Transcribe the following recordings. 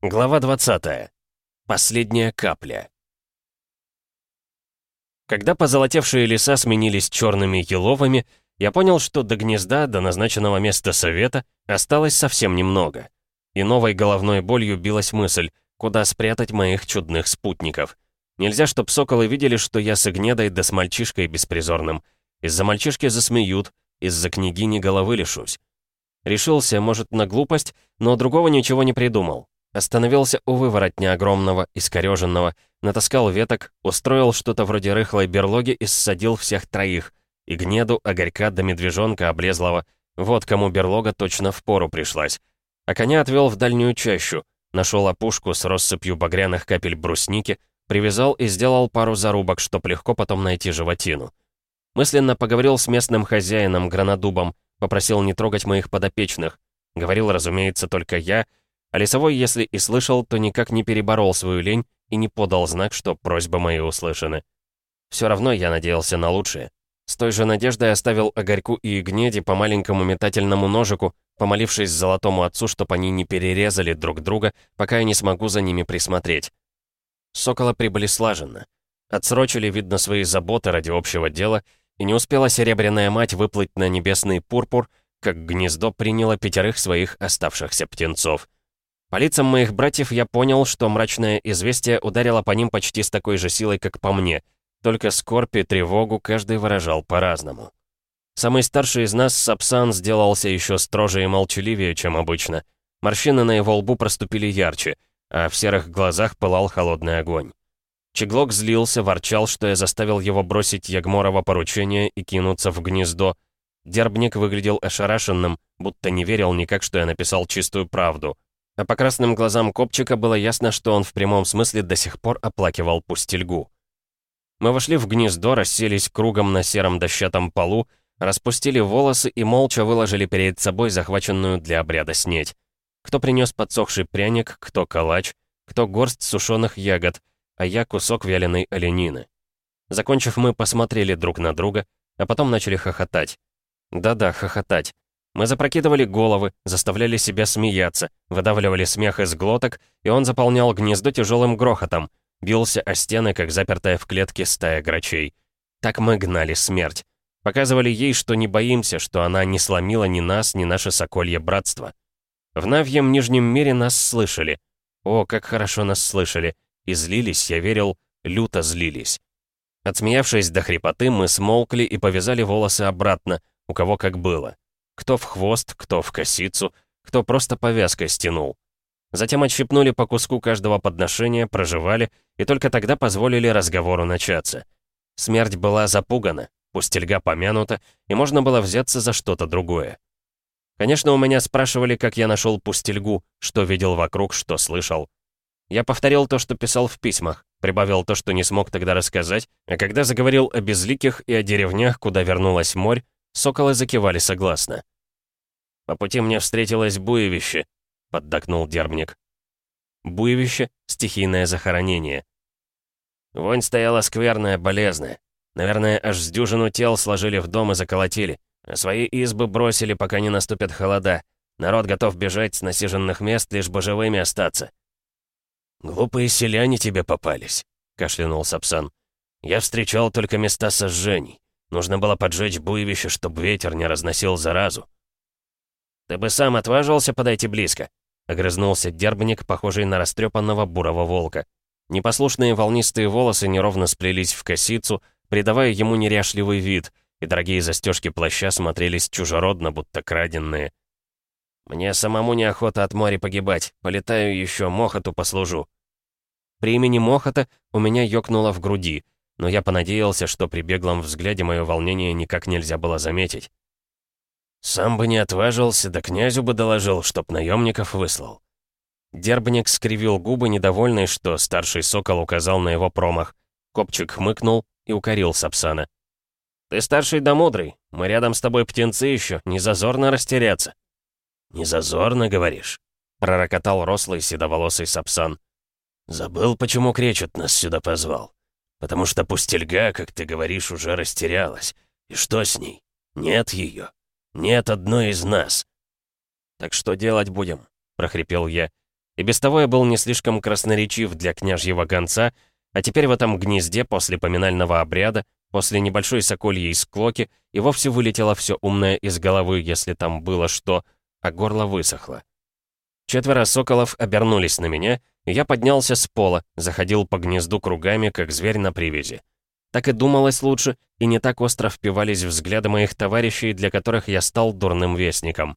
Глава 20. Последняя капля. Когда позолотевшие леса сменились черными еловыми, я понял, что до гнезда, до назначенного места совета, осталось совсем немного. И новой головной болью билась мысль, куда спрятать моих чудных спутников. Нельзя, чтоб соколы видели, что я с Игнедой да с мальчишкой беспризорным. Из-за мальчишки засмеют, из-за княгини головы лишусь. Решился, может, на глупость, но другого ничего не придумал. Остановился у выворотня огромного, искореженного, натаскал веток, устроил что-то вроде рыхлой берлоги и ссадил всех троих. И гнеду, огорька до медвежонка облезлого. Вот кому берлога точно в пору пришлась. А коня отвел в дальнюю чащу, нашел опушку с россыпью багряных капель брусники, привязал и сделал пару зарубок, чтоб легко потом найти животину. Мысленно поговорил с местным хозяином, гранадубом, попросил не трогать моих подопечных. Говорил, разумеется, только я — а лесовой, если и слышал, то никак не переборол свою лень и не подал знак, что просьбы мои услышаны. Все равно я надеялся на лучшее. С той же надеждой оставил Огорьку и Гнеди по маленькому метательному ножику, помолившись золотому отцу, чтоб они не перерезали друг друга, пока я не смогу за ними присмотреть. Сокола прибыли слаженно. Отсрочили, видно, свои заботы ради общего дела, и не успела Серебряная Мать выплыть на небесный пурпур, как гнездо приняло пятерых своих оставшихся птенцов — по лицам моих братьев я понял, что мрачное известие ударило по ним почти с такой же силой, как по мне. Только скорбь и тревогу каждый выражал по-разному. Самый старший из нас, Сапсан, сделался еще строже и молчаливее, чем обычно. Морщины на его лбу проступили ярче, а в серых глазах пылал холодный огонь. Чеглок злился, ворчал, что я заставил его бросить Ягморова поручение и кинуться в гнездо. Дербник выглядел ошарашенным, будто не верил никак, что я написал чистую правду — а по красным глазам копчика было ясно, что он в прямом смысле до сих пор оплакивал пустельгу. Мы вошли в гнездо, расселись кругом на сером дощатом полу, распустили волосы и молча выложили перед собой захваченную для обряда снеть. Кто принес подсохший пряник, кто калач, кто горсть сушеных ягод, а я кусок вяленой оленины. Закончив, мы посмотрели друг на друга, а потом начали хохотать. Да-да, хохотать. Мы запрокидывали головы, заставляли себя смеяться, выдавливали смех из глоток, и он заполнял гнездо тяжелым грохотом, бился о стены, как запертая в клетке стая грачей. Так мы гнали смерть. Показывали ей, что не боимся, что она не сломила ни нас, ни наше соколье братство. В Навьем Нижнем мире нас слышали. О, как хорошо нас слышали. И злились, я верил, люто злились. Отсмеявшись до хрипоты, мы смолкли и повязали волосы обратно, у кого как было. Кто в хвост, кто в косицу, кто просто повязкой стянул. Затем отщипнули по куску каждого подношения, проживали, и только тогда позволили разговору начаться. Смерть была запугана, пустельга помянута, и можно было взяться за что-то другое. Конечно, у меня спрашивали, как я нашел пустельгу, что видел вокруг, что слышал. Я повторил то, что писал в письмах, прибавил то, что не смог тогда рассказать, а когда заговорил о безликих и о деревнях, куда вернулась морь, Соколы закивали согласно. «По пути мне встретилось буевище», — поддакнул Дербник. Буевище — стихийное захоронение. Вонь стояла скверная, болезная. Наверное, аж с дюжину тел сложили в дом и заколотили. А свои избы бросили, пока не наступят холода. Народ готов бежать с насиженных мест, лишь бы живыми остаться. «Глупые селяне тебе попались», — кашлянул Сапсан. «Я встречал только места сожжений. Нужно было поджечь буевище, чтобы ветер не разносил заразу. «Ты бы сам отважился подойти близко», — огрызнулся дербник, похожий на растрепанного бурого волка. Непослушные волнистые волосы неровно сплелись в косицу, придавая ему неряшливый вид, и дорогие застежки плаща смотрелись чужеродно, будто краденные. «Мне самому неохота от моря погибать. Полетаю еще, Мохоту послужу». При имени Мохота у меня ёкнуло в груди — но я понадеялся, что при беглом взгляде мое волнение никак нельзя было заметить. «Сам бы не отважился, да князю бы доложил, чтоб наемников выслал». Дербник скривил губы, недовольный, что старший сокол указал на его промах. Копчик хмыкнул и укорил Сапсана. «Ты старший да мудрый. Мы рядом с тобой птенцы еще, не зазорно растеряться». «Не зазорно, говоришь?» — пророкотал рослый седоволосый Сапсан. «Забыл, почему Кречет нас сюда позвал. Потому что пустельга, как ты говоришь, уже растерялась. И что с ней? Нет ее. Нет одной из нас. «Так что делать будем?» — прохрипел я. И без того я был не слишком красноречив для княжьего гонца, а теперь в этом гнезде после поминального обряда, после небольшой сокольей склоки, и вовсе вылетело все умное из головы, если там было что, а горло высохло. Четверо соколов обернулись на меня, я поднялся с пола, заходил по гнезду кругами, как зверь на привязи. Так и думалось лучше, и не так остро впивались взгляды моих товарищей, для которых я стал дурным вестником.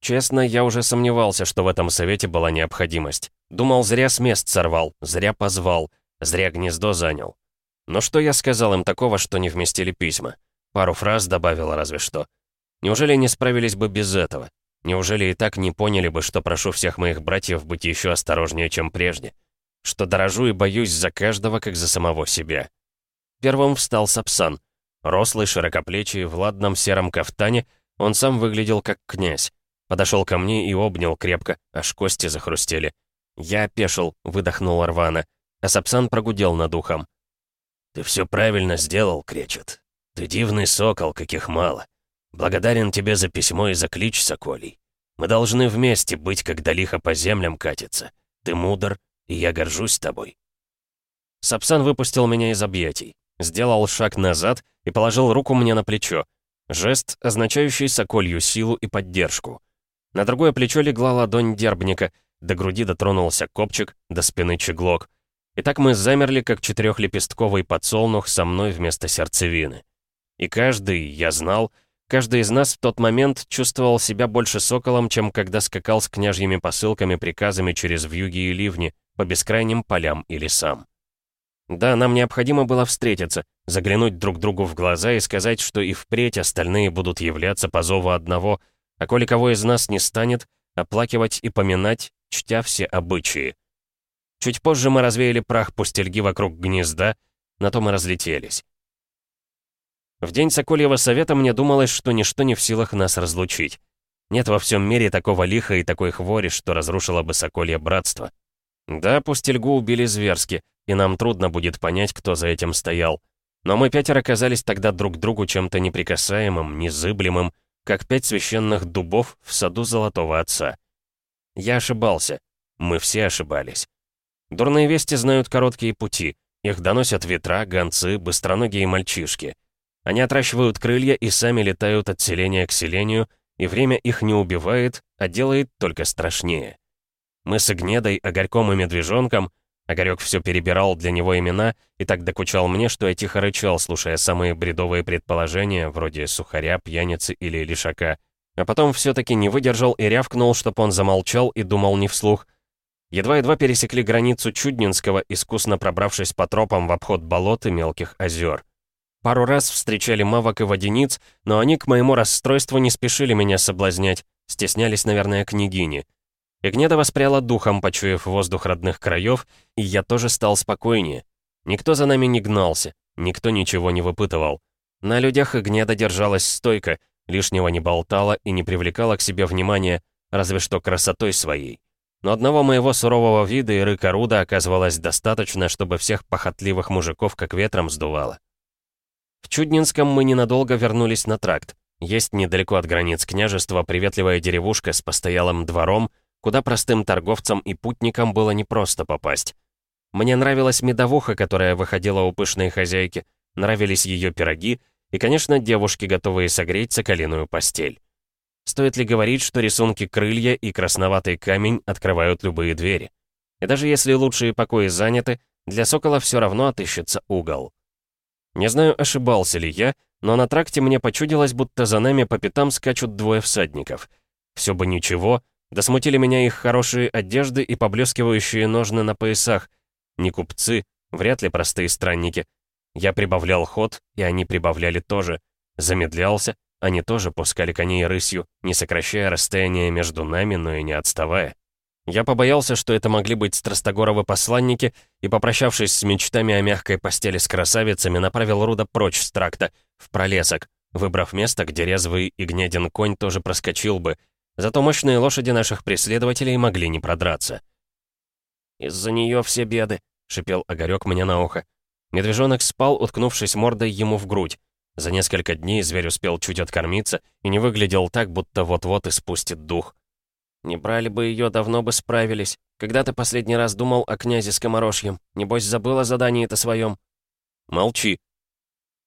Честно, я уже сомневался, что в этом совете была необходимость. Думал, зря с мест сорвал, зря позвал, зря гнездо занял. Но что я сказал им такого, что не вместили письма? Пару фраз добавила разве что. Неужели не справились бы без этого? Неужели и так не поняли бы, что прошу всех моих братьев быть еще осторожнее, чем прежде? Что дорожу и боюсь за каждого, как за самого себя? Первым встал Сапсан. Рослый, широкоплечий, в ладном сером кафтане, он сам выглядел как князь. Подошел ко мне и обнял крепко, аж кости захрустели. Я опешил, выдохнул рвано, а Сапсан прогудел над ухом. «Ты все правильно сделал, кречет. Ты дивный сокол, каких мало. Благодарен тебе за письмо и за клич, Соколий. Мы должны вместе быть, когда лихо по землям катится. Ты мудр, и я горжусь тобой». Сапсан выпустил меня из объятий, сделал шаг назад и положил руку мне на плечо. Жест, означающий соколью силу и поддержку. На другое плечо легла ладонь дербника, до груди дотронулся копчик, до спины чеглок. И так мы замерли, как четырехлепестковый подсолнух со мной вместо сердцевины. И каждый, я знал, Каждый из нас в тот момент чувствовал себя больше соколом, чем когда скакал с княжьими посылками, приказами через вьюги и ливни, по бескрайним полям и лесам. Да, нам необходимо было встретиться, заглянуть друг другу в глаза и сказать, что и впредь остальные будут являться по зову одного, а коли кого из нас не станет, оплакивать и поминать, чтя все обычаи. Чуть позже мы развеяли прах пустельги вокруг гнезда, на то мы разлетелись. В день Сокольего совета мне думалось, что ничто не в силах нас разлучить. Нет во всем мире такого лиха и такой хвори, что разрушило бы Соколье братство. Да, Пустельгу убили зверски, и нам трудно будет понять, кто за этим стоял. Но мы пятеро оказались тогда друг другу чем-то неприкасаемым, незыблемым, как пять священных дубов в саду Золотого Отца. Я ошибался. Мы все ошибались. Дурные вести знают короткие пути. Их доносят ветра, гонцы, быстроногие мальчишки. Они отращивают крылья и сами летают от селения к селению, и время их не убивает, а делает только страшнее. Мы с Игнедой, Огарьком и Медвежонком, Огарек все перебирал для него имена и так докучал мне, что я тихо рычал, слушая самые бредовые предположения, вроде сухаря, пьяницы или лишака. А потом все-таки не выдержал и рявкнул, чтоб он замолчал и думал не вслух. Едва-едва пересекли границу Чуднинского, искусно пробравшись по тропам в обход болот и мелких озер. Пару раз встречали мавок и водяниц, но они к моему расстройству не спешили меня соблазнять, стеснялись, наверное, княгини. Игнеда воспряла духом, почуяв воздух родных краев, и я тоже стал спокойнее. Никто за нами не гнался, никто ничего не выпытывал. На людях Игнеда держалась стойко, лишнего не болтала и не привлекала к себе внимания, разве что красотой своей. Но одного моего сурового вида и рыка Руда оказывалось достаточно, чтобы всех похотливых мужиков как ветром сдувало. В Чуднинском мы ненадолго вернулись на тракт. Есть недалеко от границ княжества приветливая деревушка с постоялым двором, куда простым торговцам и путникам было непросто попасть. Мне нравилась медовуха, которая выходила у пышной хозяйки, нравились ее пироги и, конечно, девушки, готовые согреть соколиную постель. Стоит ли говорить, что рисунки крылья и красноватый камень открывают любые двери? И даже если лучшие покои заняты, для сокола все равно отыщется угол. Не знаю, ошибался ли я, но на тракте мне почудилось, будто за нами по пятам скачут двое всадников. Все бы ничего, да смутили меня их хорошие одежды и поблескивающие ножны на поясах. Не купцы, вряд ли простые странники. Я прибавлял ход, и они прибавляли тоже. Замедлялся, они тоже пускали коней рысью, не сокращая расстояние между нами, но и не отставая. Я побоялся, что это могли быть Страстогоровы посланники, и, попрощавшись с мечтами о мягкой постели с красавицами, направил Руда прочь с тракта, в пролесок, выбрав место, где резвый и гнеден конь тоже проскочил бы, зато мощные лошади наших преследователей могли не продраться. «Из-за нее все беды», — шипел Огарёк мне на ухо. Медвежонок спал, уткнувшись мордой ему в грудь. За несколько дней зверь успел чуть откормиться и не выглядел так, будто вот-вот испустит дух. «Не брали бы ее, давно бы справились», Когда ты последний раз думал о князе Скоморожьем? Небось, забыл о задании-то своем?» «Молчи».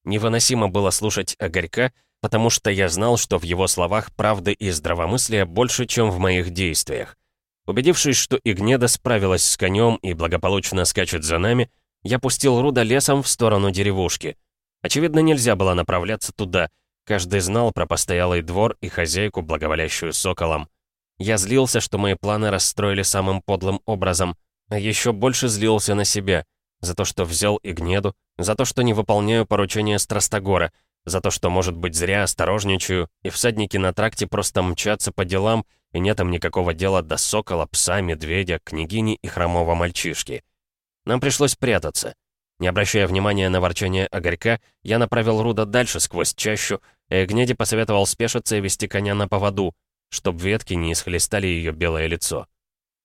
Невыносимо было слушать Огорька, потому что я знал, что в его словах правды и здравомыслия больше, чем в моих действиях. Убедившись, что Игнеда справилась с конем и благополучно скачет за нами, я пустил Руда лесом в сторону деревушки. Очевидно, нельзя было направляться туда. Каждый знал про постоялый двор и хозяйку, благоволящую соколом. Я злился, что мои планы расстроили самым подлым образом, а еще больше злился на себя, за то, что взял Игнеду, за то, что не выполняю поручения Страстогора, за то, что, может быть, зря осторожничаю, и всадники на тракте просто мчатся по делам, и нет им никакого дела до сокола, пса, медведя, княгини и хромого мальчишки. Нам пришлось прятаться. Не обращая внимания на ворчание Огорька, я направил Руда дальше сквозь чащу, и Гнеди посоветовал спешиться и вести коня на поводу, чтоб ветки не исхлестали ее белое лицо.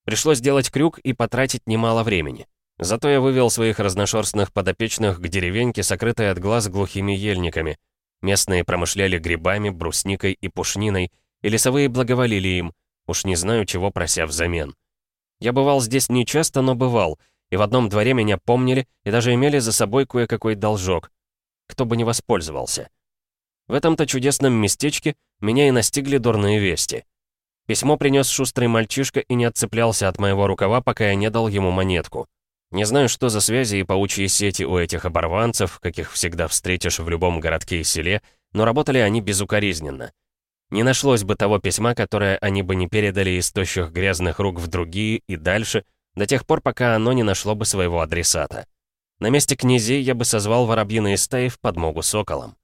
Пришлось сделать крюк и потратить немало времени. Зато я вывел своих разношерстных подопечных к деревеньке, сокрытой от глаз глухими ельниками. Местные промышляли грибами, брусникой и пушниной, и лесовые благоволили им, уж не знаю, чего прося взамен. Я бывал здесь нечасто, но бывал, и в одном дворе меня помнили и даже имели за собой кое-какой должок. Кто бы не воспользовался. В этом-то чудесном местечке меня и настигли дурные вести. Письмо принес шустрый мальчишка и не отцеплялся от моего рукава, пока я не дал ему монетку. Не знаю, что за связи и паучьи сети у этих оборванцев, каких всегда встретишь в любом городке и селе, но работали они безукоризненно. Не нашлось бы того письма, которое они бы не передали из тощих грязных рук в другие и дальше, до тех пор, пока оно не нашло бы своего адресата. На месте князей я бы созвал воробьиные стаи в подмогу соколам.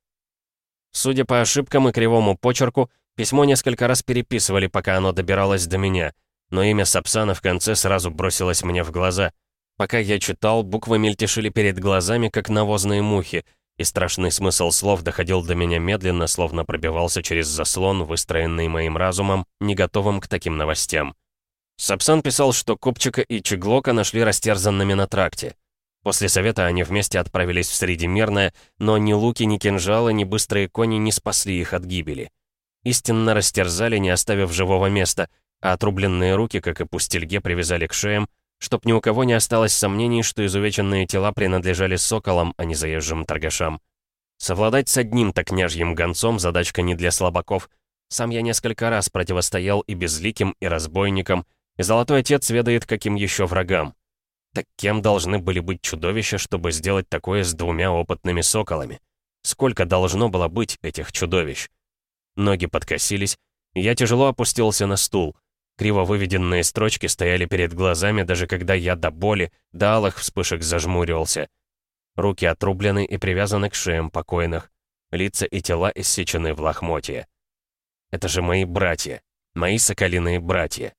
Судя по ошибкам и кривому почерку, письмо несколько раз переписывали, пока оно добиралось до меня, но имя Сапсана в конце сразу бросилось мне в глаза. Пока я читал, буквы мельтешили перед глазами, как навозные мухи, и страшный смысл слов доходил до меня медленно, словно пробивался через заслон, выстроенный моим разумом, не готовым к таким новостям. Сапсан писал, что Копчика и Чеглока нашли растерзанными на тракте. После совета они вместе отправились в Средимерное, но ни луки, ни кинжалы, ни быстрые кони не спасли их от гибели. Истинно растерзали, не оставив живого места, а отрубленные руки, как и пустельге, привязали к шеям, чтоб ни у кого не осталось сомнений, что изувеченные тела принадлежали соколам, а не заезжим торгашам. Совладать с одним-то княжьим гонцом задачка не для слабаков. Сам я несколько раз противостоял и безликим, и разбойникам, и Золотой Отец ведает, каким еще врагам. Так кем должны были быть чудовища, чтобы сделать такое с двумя опытными соколами? Сколько должно было быть этих чудовищ? Ноги подкосились, я тяжело опустился на стул. Криво выведенные строчки стояли перед глазами, даже когда я до боли, до алых вспышек зажмуривался. Руки отрублены и привязаны к шеям покойных. Лица и тела иссечены в лохмотье. Это же мои братья. Мои соколиные братья.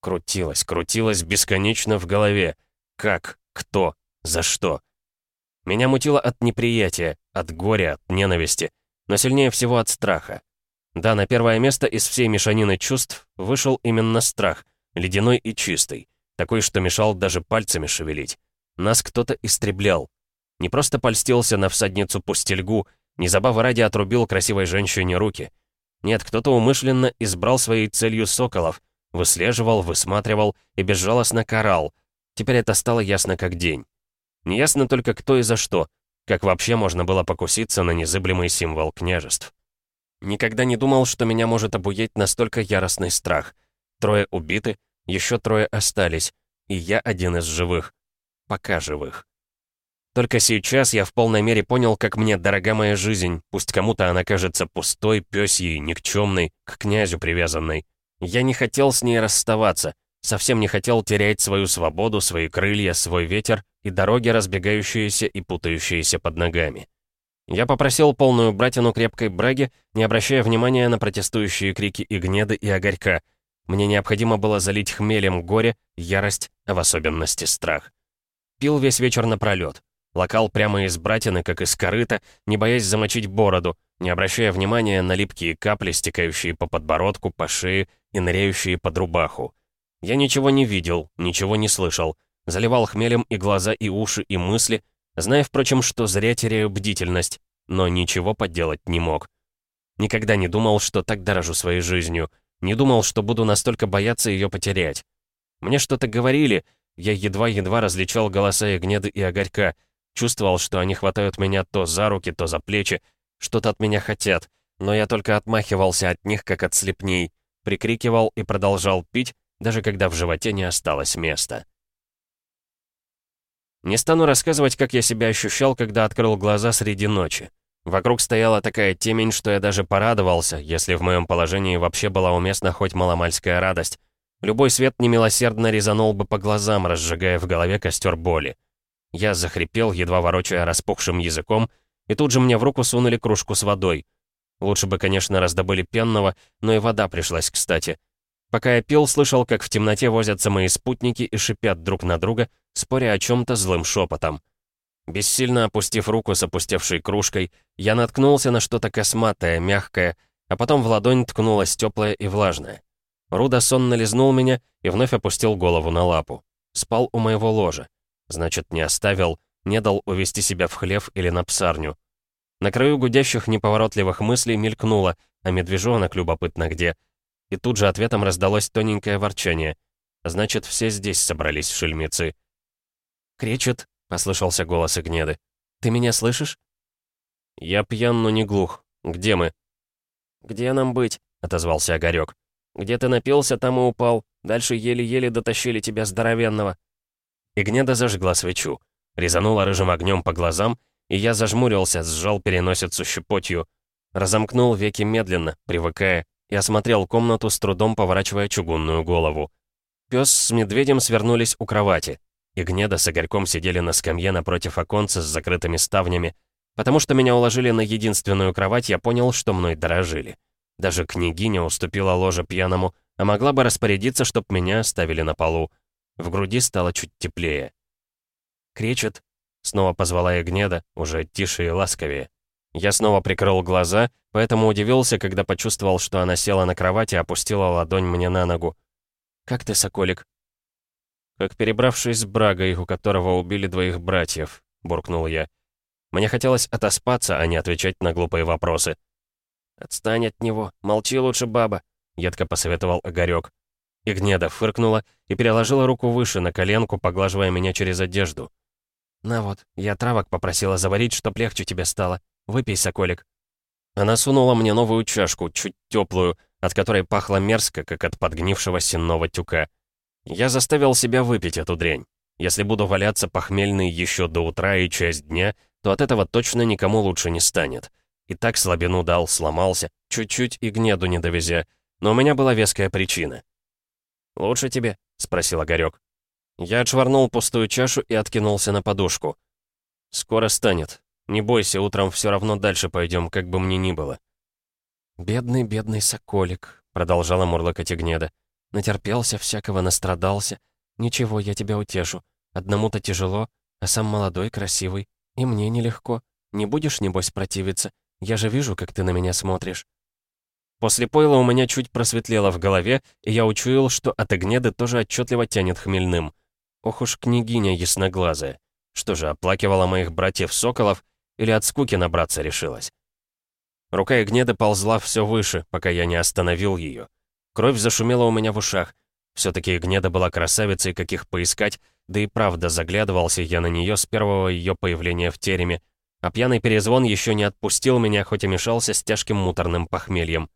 Крутилось, крутилось бесконечно в голове. Как? Кто? За что? Меня мутило от неприятия, от горя, от ненависти, но сильнее всего от страха. Да, на первое место из всей мешанины чувств вышел именно страх, ледяной и чистый, такой, что мешал даже пальцами шевелить. Нас кто-то истреблял. Не просто польстился на всадницу пустельгу, не забавы ради отрубил красивой женщине руки. Нет, кто-то умышленно избрал своей целью соколов, выслеживал, высматривал и безжалостно карал, Теперь это стало ясно как день. Неясно только кто и за что, как вообще можно было покуситься на незыблемый символ княжеств. Никогда не думал, что меня может обуять настолько яростный страх. Трое убиты, еще трое остались, и я один из живых. Пока живых. Только сейчас я в полной мере понял, как мне дорога моя жизнь, пусть кому-то она кажется пустой, пёсьей, никчемной, к князю привязанной. Я не хотел с ней расставаться, Совсем не хотел терять свою свободу, свои крылья, свой ветер и дороги, разбегающиеся и путающиеся под ногами. Я попросил полную братину крепкой браги, не обращая внимания на протестующие крики и гнеды, и огорька. Мне необходимо было залить хмелем горе, ярость, а в особенности страх. Пил весь вечер напролёт. Локал прямо из братины, как из корыта, не боясь замочить бороду, не обращая внимания на липкие капли, стекающие по подбородку, по шее и ныряющие под рубаху. Я ничего не видел, ничего не слышал. Заливал хмелем и глаза, и уши, и мысли, зная, впрочем, что зря теряю бдительность, но ничего поделать не мог. Никогда не думал, что так дорожу своей жизнью. Не думал, что буду настолько бояться ее потерять. Мне что-то говорили, я едва-едва различал голоса Игнеды и Огорька, чувствовал, что они хватают меня то за руки, то за плечи, что-то от меня хотят, но я только отмахивался от них, как от слепней, прикрикивал и продолжал пить, даже когда в животе не осталось места. Не стану рассказывать, как я себя ощущал, когда открыл глаза среди ночи. Вокруг стояла такая темень, что я даже порадовался, если в моем положении вообще была уместна хоть маломальская радость. Любой свет немилосердно резанул бы по глазам, разжигая в голове костер боли. Я захрипел, едва ворочая распухшим языком, и тут же мне в руку сунули кружку с водой. Лучше бы, конечно, раздобыли пенного, но и вода пришлась кстати. Пока я пил, слышал, как в темноте возятся мои спутники и шипят друг на друга, споря о чем-то злым шепотом. Бессильно опустив руку с опустевшей кружкой, я наткнулся на что-то косматое, мягкое, а потом в ладонь ткнулось теплое и влажное. Руда сонно лизнул меня и вновь опустил голову на лапу. Спал у моего ложа. Значит, не оставил, не дал увести себя в хлев или на псарню. На краю гудящих неповоротливых мыслей мелькнуло, а медвежонок любопытно где. И тут же ответом раздалось тоненькое ворчание. Значит, все здесь собрались шельмецы. «Кречет», — послышался голос Игнеды. «Ты меня слышишь?» «Я пьян, но не глух. Где мы?» «Где нам быть?» — отозвался Огарёк. «Где ты напился, там и упал. Дальше еле-еле дотащили тебя здоровенного». Игнеда зажгла свечу. Резанула рыжим огнем по глазам, и я зажмурился, сжал переносицу щепотью. Разомкнул веки медленно, привыкая, и осмотрел комнату, с трудом поворачивая чугунную голову. Пес с медведем свернулись у кровати. И Гнеда с Игорьком сидели на скамье напротив оконца с закрытыми ставнями. Потому что меня уложили на единственную кровать, я понял, что мной дорожили. Даже княгиня уступила ложе пьяному, а могла бы распорядиться, чтоб меня оставили на полу. В груди стало чуть теплее. Кречет, Снова позвала я Гнеда, уже тише и ласковее. Я снова прикрыл глаза, поэтому удивился, когда почувствовал, что она села на кровать и опустила ладонь мне на ногу. «Как ты, соколик?» «Как перебравшись с Брагой, у которого убили двоих братьев», — буркнул я. Мне хотелось отоспаться, а не отвечать на глупые вопросы. «Отстань от него, молчи лучше, баба», — едко посоветовал Огарёк. Игнеда фыркнула и переложила руку выше, на коленку, поглаживая меня через одежду. «На вот, я травок попросила заварить, чтоб легче тебе стало. Выпей, соколик». Она сунула мне новую чашку, чуть теплую, от которой пахло мерзко, как от подгнившего сенного тюка. Я заставил себя выпить эту дрянь. Если буду валяться похмельный еще до утра и часть дня, то от этого точно никому лучше не станет. И так слабину дал, сломался, чуть-чуть и гнеду не довезя. Но у меня была веская причина. «Лучше тебе?» — спросил Огарёк. Я отшвырнул пустую чашу и откинулся на подушку. «Скоро станет. Не бойся, утром все равно дальше пойдем, как бы мне ни было». «Бедный, бедный соколик», — продолжала мурлыкать Игнеда. «Натерпелся всякого, настрадался. Ничего, я тебя утешу. Одному-то тяжело, а сам молодой, красивый. И мне нелегко. Не будешь, небось, противиться? Я же вижу, как ты на меня смотришь». После пойла у меня чуть просветлело в голове, и я учуял, что от Игнеды тоже отчетливо тянет хмельным. Ох уж княгиня ясноглазая. Что же, оплакивала моих братьев-соколов или от скуки набраться решилась? Рука Игнеды ползла все выше, пока я не остановил ее. Кровь зашумела у меня в ушах. Все-таки Игнеда была красавицей, каких поискать, да и правда заглядывался я на нее с первого ее появления в тереме, а пьяный перезвон еще не отпустил меня, хоть и мешался с тяжким муторным похмельем.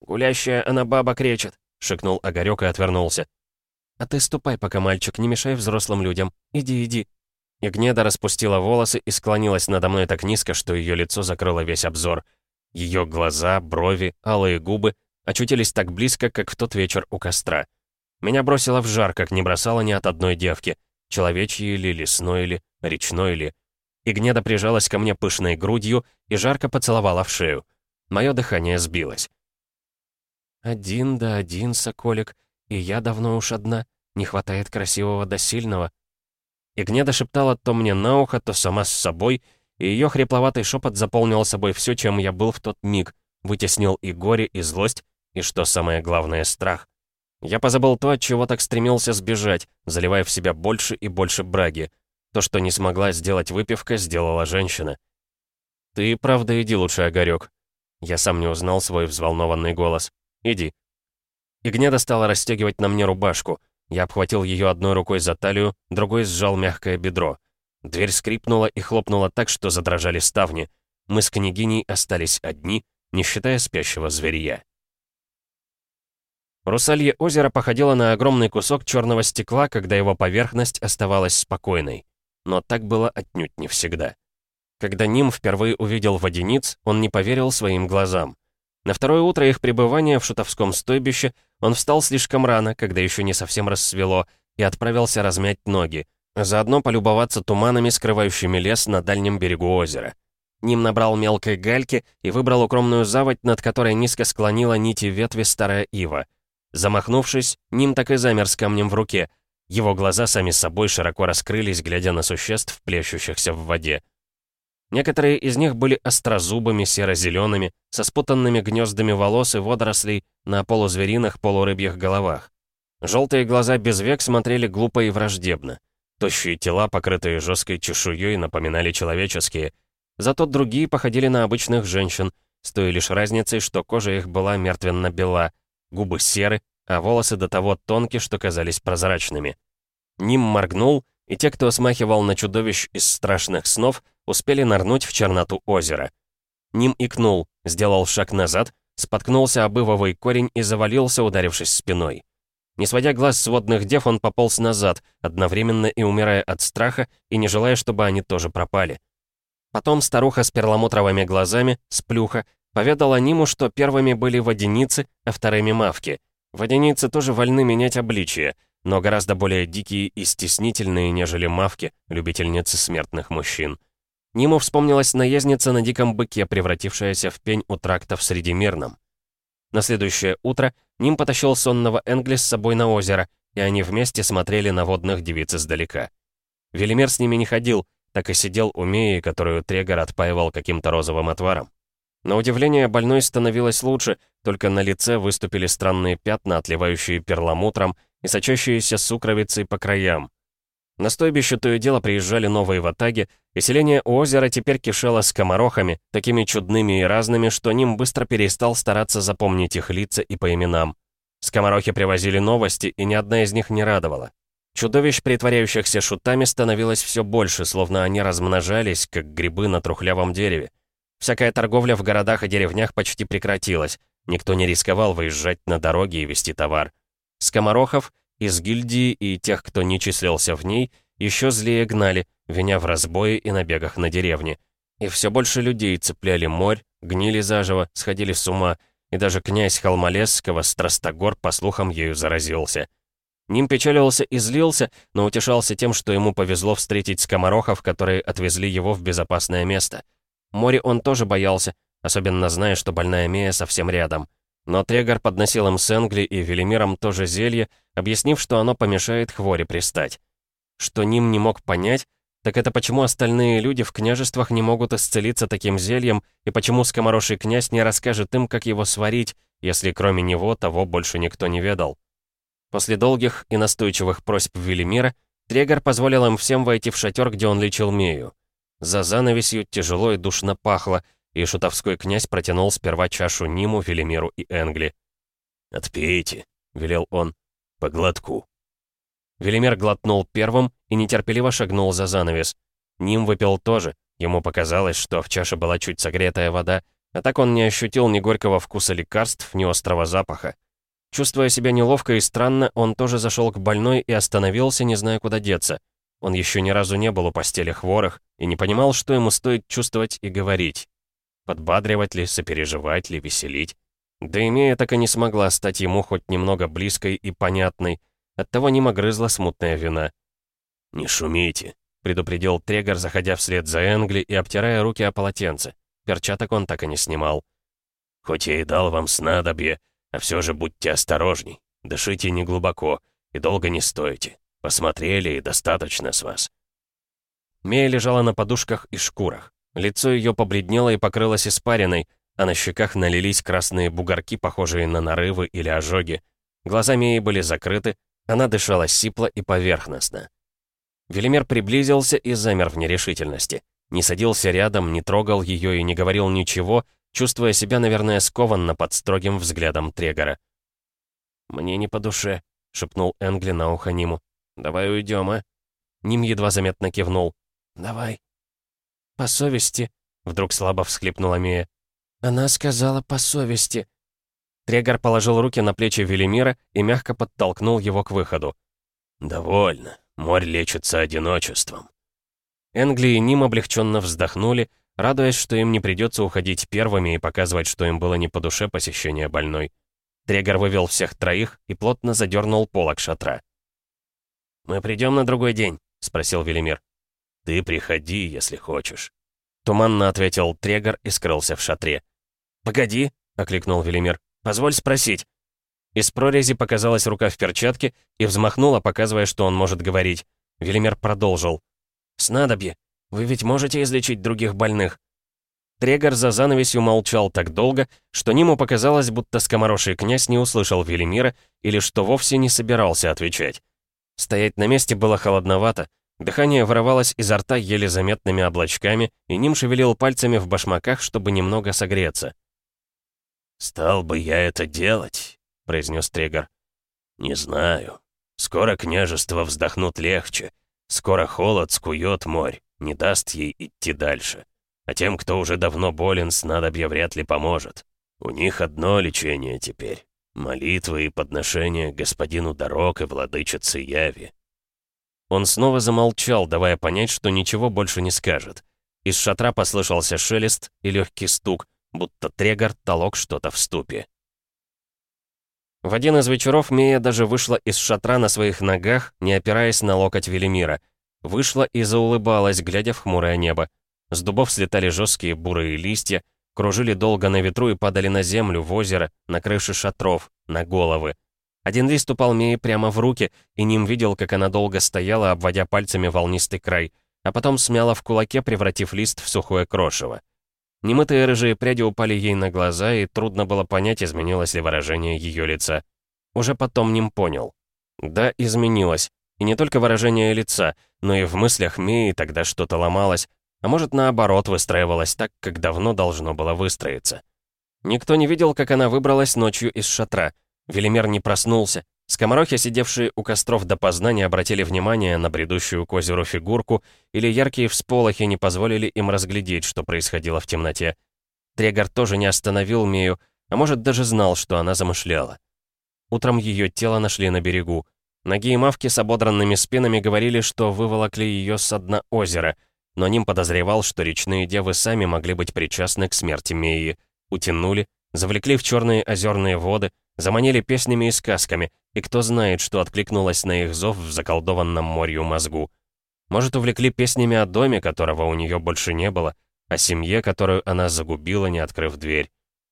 «Гулящая она баба кречет», — шикнул Огарёк и отвернулся. «А ты ступай пока, мальчик, не мешай взрослым людям. Иди, иди». Игнеда распустила волосы и склонилась надо мной так низко, что ее лицо закрыло весь обзор. Ее глаза, брови, алые губы очутились так близко, как в тот вечер у костра. Меня бросило в жар, как не бросало ни от одной девки. Человечьей или лесной или речной или... Игнеда прижалась ко мне пышной грудью и жарко поцеловала в шею. Мое дыхание сбилось. «Один да один, соколик, и я давно уж одна. Не хватает красивого да сильного». Игнеда шептала то мне на ухо, то сама с собой, и ее хрипловатый шепот заполнил собой все, чем я был в тот миг, вытеснил и горе, и злость, и, что самое главное, страх. Я позабыл то, от чего так стремился сбежать, заливая в себя больше и больше браги. То, что не смогла сделать выпивка, сделала женщина. «Ты правда иди лучше, Огарёк». Я сам не узнал свой взволнованный голос. Иди». Игнеда стала расстегивать на мне рубашку. Я обхватил ее одной рукой за талию, другой сжал мягкое бедро. Дверь скрипнула и хлопнула так, что задрожали ставни. Мы с княгиней остались одни, не считая спящего зверья. Русалье озеро походило на огромный кусок черного стекла, когда его поверхность оставалась спокойной. Но так было отнюдь не всегда. Когда Ним впервые увидел водяниц, он не поверил своим глазам. На второе утро их пребывания в шутовском стойбище он встал слишком рано, когда еще не совсем рассвело, и отправился размять ноги, заодно полюбоваться туманами, скрывающими лес на дальнем берегу озера. Ним набрал мелкой гальки и выбрал укромную заводь, над которой низко склонила нити ветви старая ива. Замахнувшись, Ним так и замер с камнем в руке. Его глаза сами собой широко раскрылись, глядя на существ, плещущихся в воде. Некоторые из них были острозубыми, серо-зелеными, со спутанными гнездами волос и водорослей на полузвериных, полурыбьих головах. Желтые глаза без век смотрели глупо и враждебно. Тощие тела, покрытые жесткой чешуей, напоминали человеческие. Зато другие походили на обычных женщин, с той лишь разницей, что кожа их была мертвенно-бела, губы серы, а волосы до того тонкие, что казались прозрачными. Ним моргнул, и те, кто смахивал на чудовищ из страшных снов, успели нырнуть в черноту озера. Ним икнул, сделал шаг назад, споткнулся об ивовый корень и завалился, ударившись спиной. Не сводя глаз с водных дев, он пополз назад, одновременно и умирая от страха, и не желая, чтобы они тоже пропали. Потом старуха с перламутровыми глазами, сплюха, Поведала Ниму, что первыми были водяницы, а вторыми мавки. Водяницы тоже вольны менять обличие, но гораздо более дикие и стеснительные, нежели мавки, любительницы смертных мужчин. Ниму вспомнилась наездница на диком быке, превратившаяся в пень у тракта в Средимирном. На следующее утро Ним потащил сонного Энгли с собой на озеро, и они вместе смотрели на водных девиц издалека. Велимир с ними не ходил, так и сидел у Меи, которую Трегор отпаивал каким-то розовым отваром. На удивление, больной становилось лучше, только на лице выступили странные пятна, отливающие перламутром и сочащиеся сукровицей по краям. На стойбище то и дело приезжали новые ватаги, и селение у озера теперь кишело скоморохами, такими чудными и разными, что Ним быстро перестал стараться запомнить их лица и по именам. Скоморохи привозили новости, и ни одна из них не радовала. Чудовищ, притворяющихся шутами, становилось все больше, словно они размножались, как грибы на трухлявом дереве. Всякая торговля в городах и деревнях почти прекратилась. Никто не рисковал выезжать на дороги и вести товар. Скоморохов из гильдии и тех, кто не числился в ней, еще злее гнали, виня в разбое и набегах на деревни. И все больше людей цепляли морь, гнили заживо, сходили с ума, и даже князь Холмолесского, Страстогор, по слухам, ею заразился. Ним печалился и злился, но утешался тем, что ему повезло встретить скоморохов, которые отвезли его в безопасное место — Море он тоже боялся, особенно зная, что больная Мея совсем рядом. Но Трегор подносил им Сенгли и Велимиром тоже зелье, объяснив, что оно помешает хворе пристать. Что Ним не мог понять, так это почему остальные люди в княжествах не могут исцелиться таким зельем, и почему скомороший князь не расскажет им, как его сварить, если кроме него того больше никто не ведал. После долгих и настойчивых просьб Велимира, Трегор позволил им всем войти в шатер, где он лечил Мею. За занавесью тяжело и душно пахло, и шутовской князь протянул сперва чашу Ниму, Велимиру и Энгли. «Отпейте», — велел он, — «по глотку». Велимир глотнул первым и нетерпеливо шагнул за занавес. Ним выпил тоже, ему показалось, что в чаше была чуть согретая вода, а так он не ощутил ни горького вкуса лекарств, ни острого запаха. Чувствуя себя неловко и странно, он тоже зашел к больной и остановился, не зная, куда деться — он еще ни разу не был у постели хворых и не понимал, что ему стоит чувствовать и говорить. Подбадривать ли, сопереживать ли, веселить. Да имея так и не смогла стать ему хоть немного близкой и понятной. Оттого не грызла смутная вина. «Не шумите», — предупредил Трегор, заходя вслед за Энгли и обтирая руки о полотенце. Перчаток он так и не снимал. «Хоть я и дал вам снадобье, а все же будьте осторожней. Дышите неглубоко и долго не стойте. Посмотрели, и достаточно с вас». Мея лежала на подушках и шкурах. Лицо ее побледнело и покрылось испариной, а на щеках налились красные бугорки, похожие на нарывы или ожоги. Глаза Меи были закрыты, она дышала сипло и поверхностно. Велимир приблизился и замер в нерешительности. Не садился рядом, не трогал ее и не говорил ничего, чувствуя себя, наверное, скованно под строгим взглядом Трегора. «Мне не по душе», — шепнул Энгли на ухо Ниму. «Давай уйдем, а?» Ним едва заметно кивнул. «Давай». «По совести», — вдруг слабо всхлипнула Мия. «Она сказала по совести». Трегор положил руки на плечи Велимира и мягко подтолкнул его к выходу. «Довольно. Море лечится одиночеством». Энгли и Ним облегченно вздохнули, радуясь, что им не придется уходить первыми и показывать, что им было не по душе посещение больной. Трегор вывел всех троих и плотно задернул полок шатра. «Мы придем на другой день?» — спросил Велимир. «Ты приходи, если хочешь». Туманно ответил Трегор и скрылся в шатре. «Погоди!» — окликнул Велимир. «Позволь спросить». Из прорези показалась рука в перчатке и взмахнула, показывая, что он может говорить. Велимир продолжил. «Снадобье. Вы ведь можете излечить других больных?» Трегор за занавесью молчал так долго, что Ниму показалось, будто скомороший князь не услышал Велимира или что вовсе не собирался отвечать. Стоять на месте было холодновато, дыхание вырывалось изо рта еле заметными облачками, и Ним шевелил пальцами в башмаках, чтобы немного согреться. «Стал бы я это делать», — произнес Трегор. «Не знаю. Скоро княжество вздохнут легче. Скоро холод скует морь, не даст ей идти дальше. А тем, кто уже давно болен, снадобья вряд ли поможет. У них одно лечение теперь. Молитвы и подношения господину дорог и владычице Яви. Он снова замолчал, давая понять, что ничего больше не скажет. Из шатра послышался шелест и легкий стук, будто Трегор толок что-то в ступе. В один из вечеров Мия даже вышла из шатра на своих ногах, не опираясь на локоть Велимира. Вышла и заулыбалась, глядя в хмурое небо. С дубов слетали жесткие бурые листья, кружили долго на ветру и падали на землю, в озеро, на крыши шатров, на головы. Один лист упал Мии прямо в руки, и Ним видел, как она долго стояла, обводя пальцами волнистый край, а потом смяла в кулаке, превратив лист в сухое крошево. Немытые рыжие пряди упали ей на глаза, и трудно было понять, изменилось ли выражение ее лица. Уже потом Ним понял. Да, изменилось. И не только выражение лица, но и в мыслях Мии тогда что-то ломалось, а может, наоборот, выстраивалась так, как давно должно было выстроиться. Никто не видел, как она выбралась ночью из шатра. Велимер не проснулся. Скоморохи, сидевшие у костров допоздна, не обратили внимания на бредущую к озеру фигурку, или яркие всполохи не позволили им разглядеть, что происходило в темноте. Трегор тоже не остановил Мию, а может, даже знал, что она замышляла. Утром ее тело нашли на берегу. Ноги и мавки с ободранными спинами говорили, что выволокли ее с дна озера — но Ним подозревал, что речные девы сами могли быть причастны к смерти Меи. Утянули, завлекли в черные озерные воды, заманили песнями и сказками, и кто знает, что откликнулось на их зов в заколдованном морью мозгу. Может, увлекли песнями о доме, которого у нее больше не было, о семье, которую она загубила, не открыв дверь.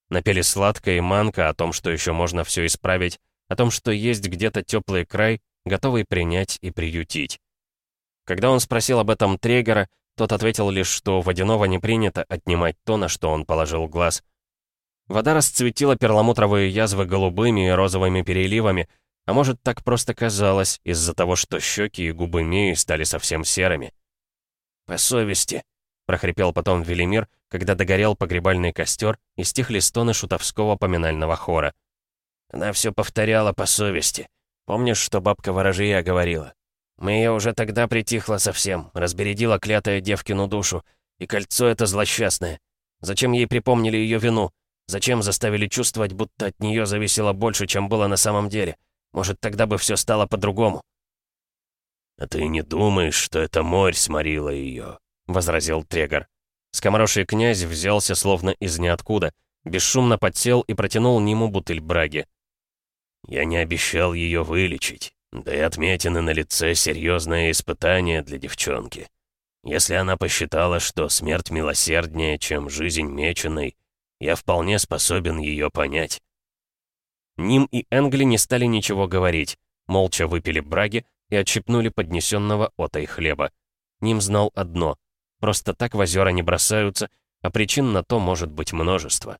Напели сладко и манка о том, что еще можно все исправить, о том, что есть где-то теплый край, готовый принять и приютить. Когда он спросил об этом Трегора, тот ответил лишь, что водяного не принято отнимать то, на что он положил глаз. Вода расцветила перламутровые язвы голубыми и розовыми переливами, а может, так просто казалось, из-за того, что щеки и губы Мии стали совсем серыми. «По совести», — прохрипел потом Велимир, когда догорел погребальный костер и стихли стоны шутовского поминального хора. Она все повторяла по совести. Помнишь, что бабка ворожья говорила? Мэя уже тогда притихла совсем, разбередила клятая девкину душу. И кольцо это злосчастное. Зачем ей припомнили ее вину? Зачем заставили чувствовать, будто от нее зависело больше, чем было на самом деле? Может, тогда бы все стало по-другому? «А ты не думаешь, что это морь сморила ее?» — возразил Трегор. Скомороший князь взялся словно из ниоткуда, бесшумно подсел и протянул Ниму бутыль браги. «Я не обещал ее вылечить. Да и отметины на лице — серьезное испытание для девчонки. Если она посчитала, что смерть милосерднее, чем жизнь меченой, я вполне способен ее понять. Ним и Энгли не стали ничего говорить, молча выпили браги и отщипнули поднесенного отой хлеба. Ним знал одно — просто так в озера не бросаются, а причин на то может быть множество.